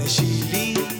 initially